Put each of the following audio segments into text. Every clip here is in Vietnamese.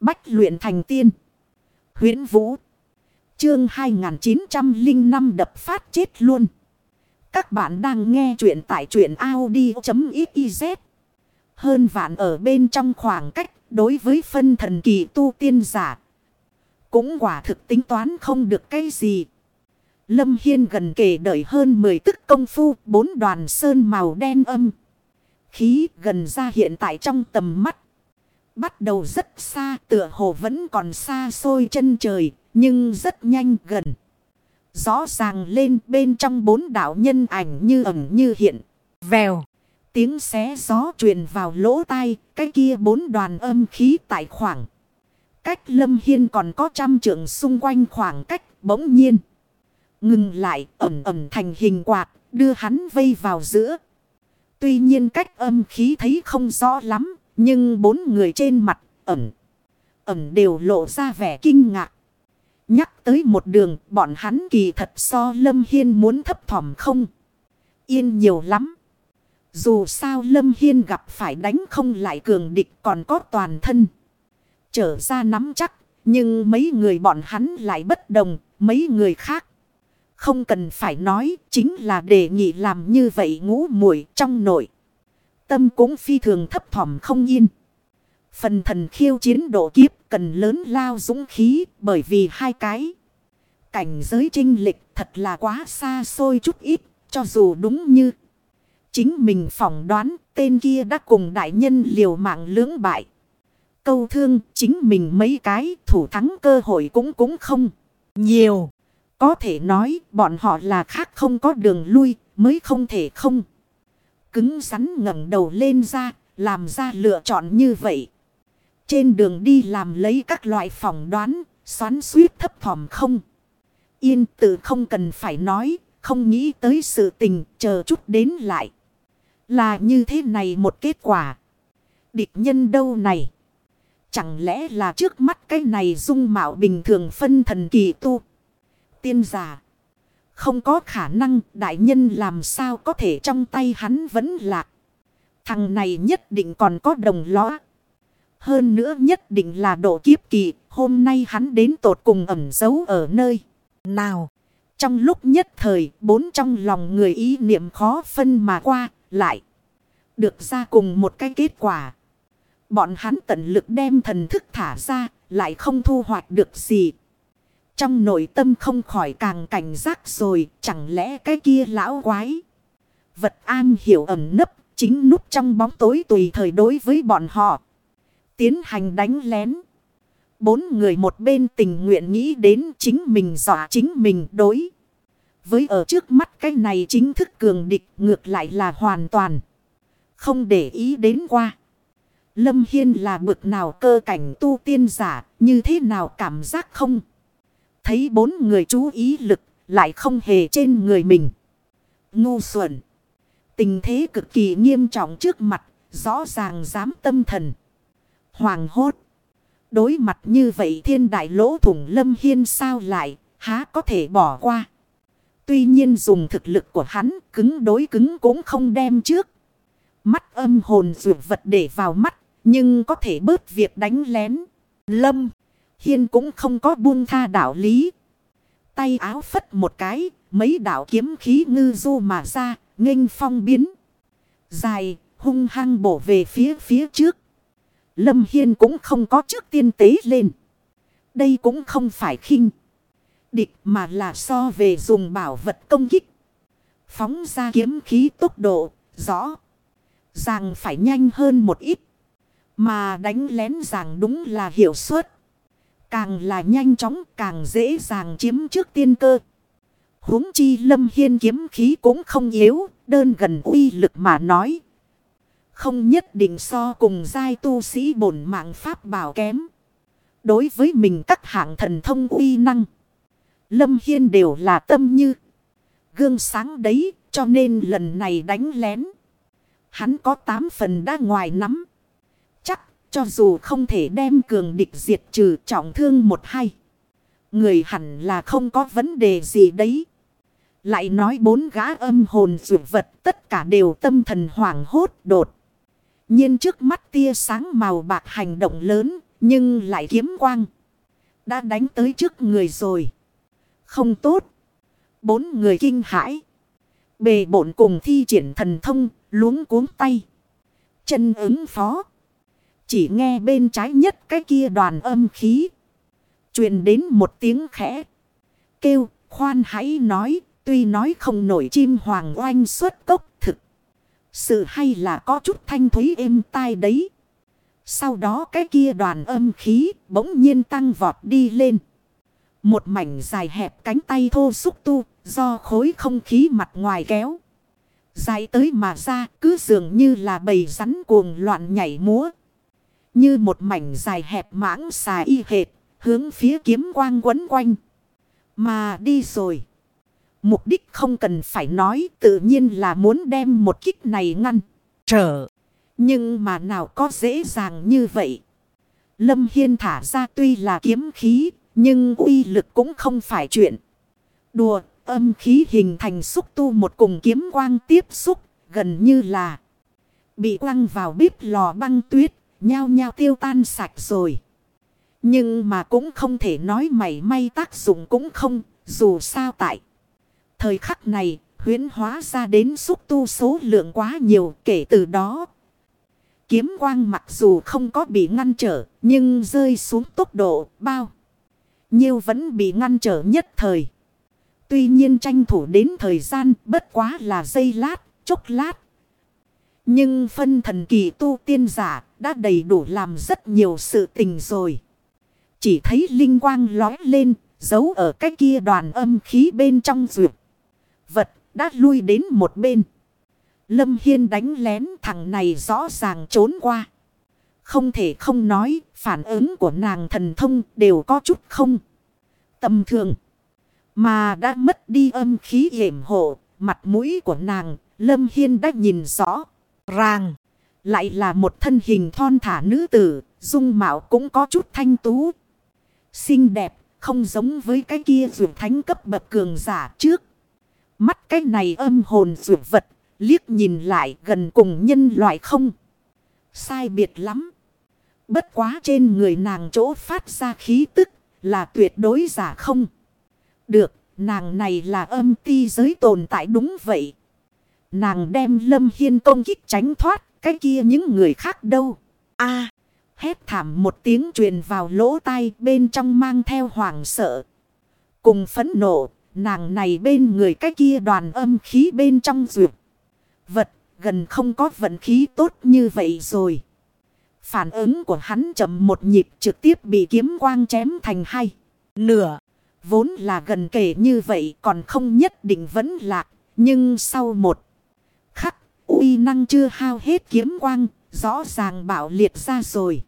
Bách luyện thành tiên. huyễn Vũ. Chương 2905 đập phát chết luôn. Các bạn đang nghe truyện tại truyện Audi.xyz. Hơn vạn ở bên trong khoảng cách đối với phân thần kỳ tu tiên giả. Cũng quả thực tính toán không được cái gì. Lâm Hiên gần kề đợi hơn 10 tức công phu, bốn đoàn sơn màu đen âm. Khí gần ra hiện tại trong tầm mắt. Bắt đầu rất xa, tựa hồ vẫn còn xa xôi chân trời, nhưng rất nhanh gần. Rõ ràng lên bên trong bốn đảo nhân ảnh như ẩn như hiện. Vèo. Tiếng xé gió truyền vào lỗ tai. Cái kia bốn đoàn âm khí tại khoảng. Cách lâm hiên còn có trăm trượng xung quanh khoảng cách bỗng nhiên. Ngừng lại ẩm ẩm thành hình quạt. Đưa hắn vây vào giữa. Tuy nhiên cách âm khí thấy không rõ lắm. Nhưng bốn người trên mặt, ẩm. Ẩm đều lộ ra vẻ kinh ngạc. Nhắc tới một đường, bọn hắn kỳ thật so Lâm Hiên muốn thấp thỏm không. Yên nhiều lắm. Dù sao Lâm Hiên gặp phải đánh không lại cường địch còn có toàn thân. Trở ra nắm chắc. Nhưng mấy người bọn hắn lại bất đồng. Mấy người khác. Không cần phải nói. Chính là đề nghị làm như vậy ngũ muội trong nội. Tâm cũng phi thường thấp thỏm không yên. Phần thần khiêu chiến độ kiếp cần lớn lao dũng khí bởi vì hai cái. Cảnh giới trinh lịch thật là quá xa xôi chút ít, cho dù đúng như. Chính mình phỏng đoán, tên kia đã cùng đại nhân liều mạng lưỡng bại. Câu thương chính mình mấy cái, thủ thắng cơ hội cũng cũng không nhiều. Có thể nói bọn họ là khác không có đường lui, mới không thể không. Cứng rắn ngẩng đầu lên ra làm ra lựa chọn như vậy. Trên đường đi làm lấy các loại phỏng đoán, xoắn suýt thấp thỏm không. Yên tự không cần phải nói, không nghĩ tới sự tình, chờ chút đến lại. Là như thế này một kết quả. Địch nhân đâu này? Chẳng lẽ là trước mắt cái này dung mạo bình thường phân thần kỳ tu? Tiên giả. Không có khả năng đại nhân làm sao có thể trong tay hắn vẫn lạc. Thằng này nhất định còn có đồng lõa. Hơn nữa nhất định là độ kiếp kỳ. Hôm nay hắn đến tột cùng ẩn giấu ở nơi nào. Trong lúc nhất thời, bốn trong lòng người ý niệm khó phân mà qua, lại. Được ra cùng một cái kết quả. Bọn hắn tận lực đem thần thức thả ra, lại không thu hoạch được gì. Trong nội tâm không khỏi càng cảnh giác rồi, chẳng lẽ cái kia lão quái. Vật an hiểu ẩn nấp, chính núp trong bóng tối tùy thời đối với bọn họ tiến hành đánh lén. Bốn người một bên tình nguyện nghĩ đến chính mình dọa chính mình đối. Với ở trước mắt cái này chính thức cường địch ngược lại là hoàn toàn. Không để ý đến qua. Lâm Hiên là bực nào cơ cảnh tu tiên giả như thế nào cảm giác không. Thấy bốn người chú ý lực lại không hề trên người mình. Ngu xuẩn. Tình thế cực kỳ nghiêm trọng trước mặt rõ ràng dám tâm thần hoàng hốt. Đối mặt như vậy thiên đại lỗ thủng lâm hiên sao lại, há có thể bỏ qua. Tuy nhiên dùng thực lực của hắn, cứng đối cứng cũng không đem trước. Mắt âm hồn dụ vật để vào mắt, nhưng có thể bớt việc đánh lén. Lâm, hiên cũng không có buông tha đạo lý. Tay áo phất một cái, mấy đạo kiếm khí ngư du mà ra, nghênh phong biến. Dài, hung hăng bổ về phía phía trước. Lâm Hiên cũng không có trước tiên tế lên. Đây cũng không phải khinh. Địch mà là so về dùng bảo vật công kích. Phóng ra kiếm khí tốc độ, rõ. Ràng phải nhanh hơn một ít. Mà đánh lén ràng đúng là hiệu suất. Càng là nhanh chóng càng dễ dàng chiếm trước tiên cơ. huống chi lâm hiên kiếm khí cũng không yếu, đơn gần uy lực mà nói. Không nhất định so cùng giai tu sĩ bổn mạng pháp bảo kém. Đối với mình các hạng thần thông uy năng. Lâm Hiên đều là tâm như. Gương sáng đấy cho nên lần này đánh lén. Hắn có tám phần đã ngoài nắm. Cho dù không thể đem cường địch diệt trừ trọng thương một hai. Người hẳn là không có vấn đề gì đấy. Lại nói bốn gã âm hồn dụ vật tất cả đều tâm thần hoảng hốt đột nhiên trước mắt tia sáng màu bạc hành động lớn, Nhưng lại kiếm quang. Đã đánh tới trước người rồi. Không tốt. Bốn người kinh hãi. Bề bổn cùng thi triển thần thông, luống cuống tay. Chân ứng phó. Chỉ nghe bên trái nhất cái kia đoàn âm khí. truyền đến một tiếng khẽ. Kêu, khoan hãy nói, tuy nói không nổi chim hoàng oanh xuất cốc thực. Sự hay là có chút thanh thúy êm tai đấy. Sau đó cái kia đoàn âm khí bỗng nhiên tăng vọt đi lên. Một mảnh dài hẹp cánh tay thô xúc tu do khối không khí mặt ngoài kéo. Dài tới mà ra cứ dường như là bầy rắn cuồng loạn nhảy múa. Như một mảnh dài hẹp mãng xà y hệt, hướng phía kiếm quang quấn quanh. Mà đi rồi. Mục đích không cần phải nói, tự nhiên là muốn đem một kích này ngăn. Trở. Nhưng mà nào có dễ dàng như vậy. Lâm Hiên thả ra tuy là kiếm khí. Nhưng uy lực cũng không phải chuyện. Đùa, âm khí hình thành xúc tu một cùng kiếm quang tiếp xúc. Gần như là bị quăng vào bếp lò băng tuyết. Nhao nhao tiêu tan sạch rồi. Nhưng mà cũng không thể nói mảy may tác dụng cũng không. Dù sao tại. Thời khắc này, huyến hóa ra đến xúc tu số lượng quá nhiều kể từ đó. Kiếm quang mặc dù không có bị ngăn trở, nhưng rơi xuống tốc độ bao. Nhiêu vẫn bị ngăn trở nhất thời. Tuy nhiên tranh thủ đến thời gian bất quá là giây lát, chốc lát. Nhưng phân thần kỳ tu tiên giả đã đầy đủ làm rất nhiều sự tình rồi. Chỉ thấy linh quang lói lên, giấu ở cái kia đoàn âm khí bên trong rượu vật đã lui đến một bên. Lâm Hiên đánh lén thằng này rõ ràng trốn qua. Không thể không nói, phản ứng của nàng thần thông đều có chút không. Tầm thường. Mà đã mất đi âm khí hiểm hộ, mặt mũi của nàng, Lâm Hiên đã nhìn rõ. Ràng, lại là một thân hình thon thả nữ tử, dung mạo cũng có chút thanh tú. Xinh đẹp, không giống với cái kia dù thánh cấp bậc cường giả trước. Mắt cái này âm hồn dù vật, liếc nhìn lại gần cùng nhân loại không. Sai biệt lắm. Bất quá trên người nàng chỗ phát ra khí tức là tuyệt đối giả không. Được, nàng này là âm ti giới tồn tại đúng vậy. Nàng đem lâm hiên công kích tránh thoát, cái kia những người khác đâu. a hét thảm một tiếng truyền vào lỗ tai bên trong mang theo hoàng sợ. Cùng phấn nộ, Nàng này bên người cái kia đoàn âm khí bên trong duyệt. Vật gần không có vận khí tốt như vậy rồi. Phản ứng của hắn chậm một nhịp trực tiếp bị kiếm quang chém thành hai. Nửa. Vốn là gần kể như vậy còn không nhất định vẫn lạc. Nhưng sau một uy năng chưa hao hết kiếm quang. Rõ ràng bảo liệt ra rồi.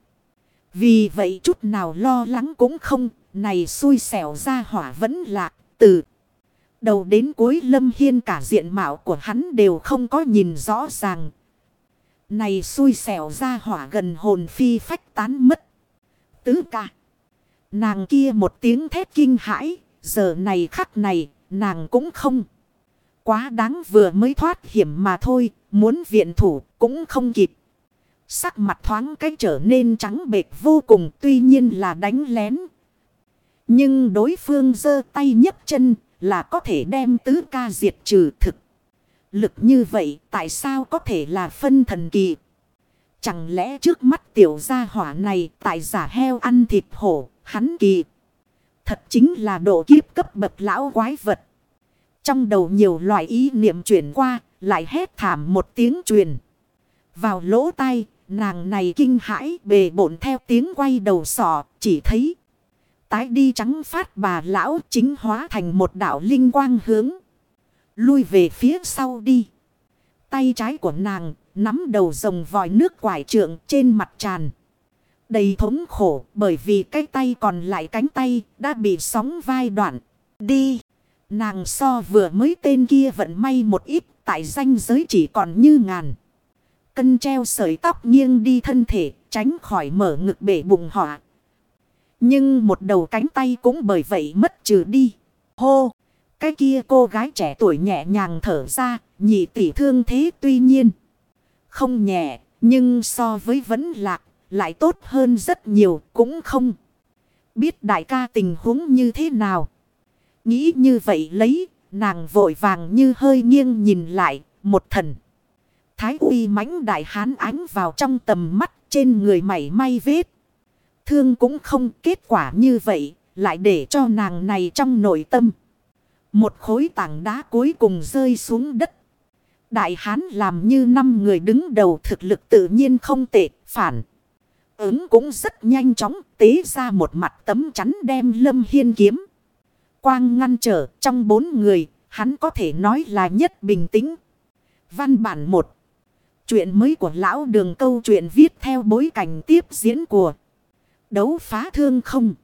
Vì vậy chút nào lo lắng cũng không. Này xui xẻo ra hỏa vẫn lạc. Từ đầu đến cuối lâm hiên cả diện mạo của hắn đều không có nhìn rõ ràng. Này xui xẻo ra hỏa gần hồn phi phách tán mất. Tứ ca. Nàng kia một tiếng thét kinh hãi. Giờ này khắc này, nàng cũng không. Quá đáng vừa mới thoát hiểm mà thôi. Muốn viện thủ cũng không kịp. Sắc mặt thoáng cách trở nên trắng bệt vô cùng tuy nhiên là đánh lén. Nhưng đối phương giơ tay nhấc chân là có thể đem tứ ca diệt trừ thực. Lực như vậy tại sao có thể là phân thần kỳ? Chẳng lẽ trước mắt tiểu gia hỏa này tại giả heo ăn thịt hổ, hắn kỳ. Thật chính là độ kiếp cấp bậc lão quái vật. Trong đầu nhiều loại ý niệm chuyển qua, lại hét thảm một tiếng truyền. Vào lỗ tai, nàng này kinh hãi bề bổn theo tiếng quay đầu sỏ, chỉ thấy tái đi trắng phát bà lão chính hóa thành một đạo linh quang hướng. Lui về phía sau đi. Tay trái của nàng nắm đầu rồng vòi nước quải trượng trên mặt tràn. Đầy thống khổ bởi vì cái tay còn lại cánh tay đã bị sóng vai đoạn. Đi. Nàng so vừa mới tên kia vận may một ít tại danh giới chỉ còn như ngàn. Cân treo sợi tóc nghiêng đi thân thể tránh khỏi mở ngực bể bụng họa. Nhưng một đầu cánh tay cũng bởi vậy mất trừ đi. Hô! Cái kia cô gái trẻ tuổi nhẹ nhàng thở ra, nhị tỷ thương thế tuy nhiên. Không nhẹ, nhưng so với vẫn lạc, lại tốt hơn rất nhiều cũng không. Biết đại ca tình huống như thế nào. Nghĩ như vậy lấy, nàng vội vàng như hơi nghiêng nhìn lại, một thần. Thái uy mãnh đại hán ánh vào trong tầm mắt trên người mảy may vết. Thương cũng không kết quả như vậy, lại để cho nàng này trong nội tâm. Một khối tảng đá cuối cùng rơi xuống đất. Đại hán làm như năm người đứng đầu thực lực tự nhiên không tệ, phản. Ứng cũng rất nhanh chóng tế ra một mặt tấm chắn đem lâm hiên kiếm. Quang ngăn trở trong bốn người, hắn có thể nói là nhất bình tĩnh. Văn bản một Chuyện mới của lão đường câu chuyện viết theo bối cảnh tiếp diễn của đấu phá thương không.